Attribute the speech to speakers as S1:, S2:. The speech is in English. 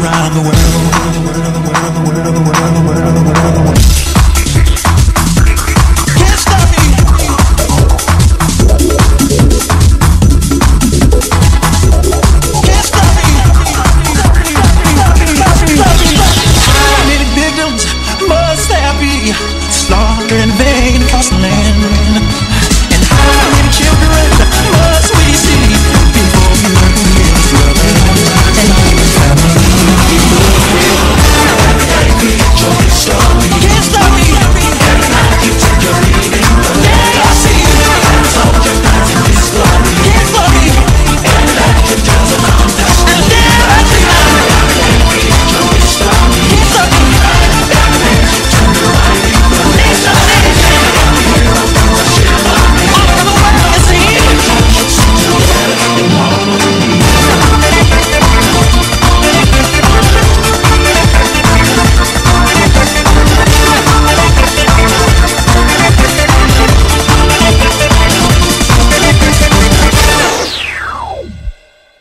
S1: around the world. Can't stop me. Can't stop me. Must in vain across the land.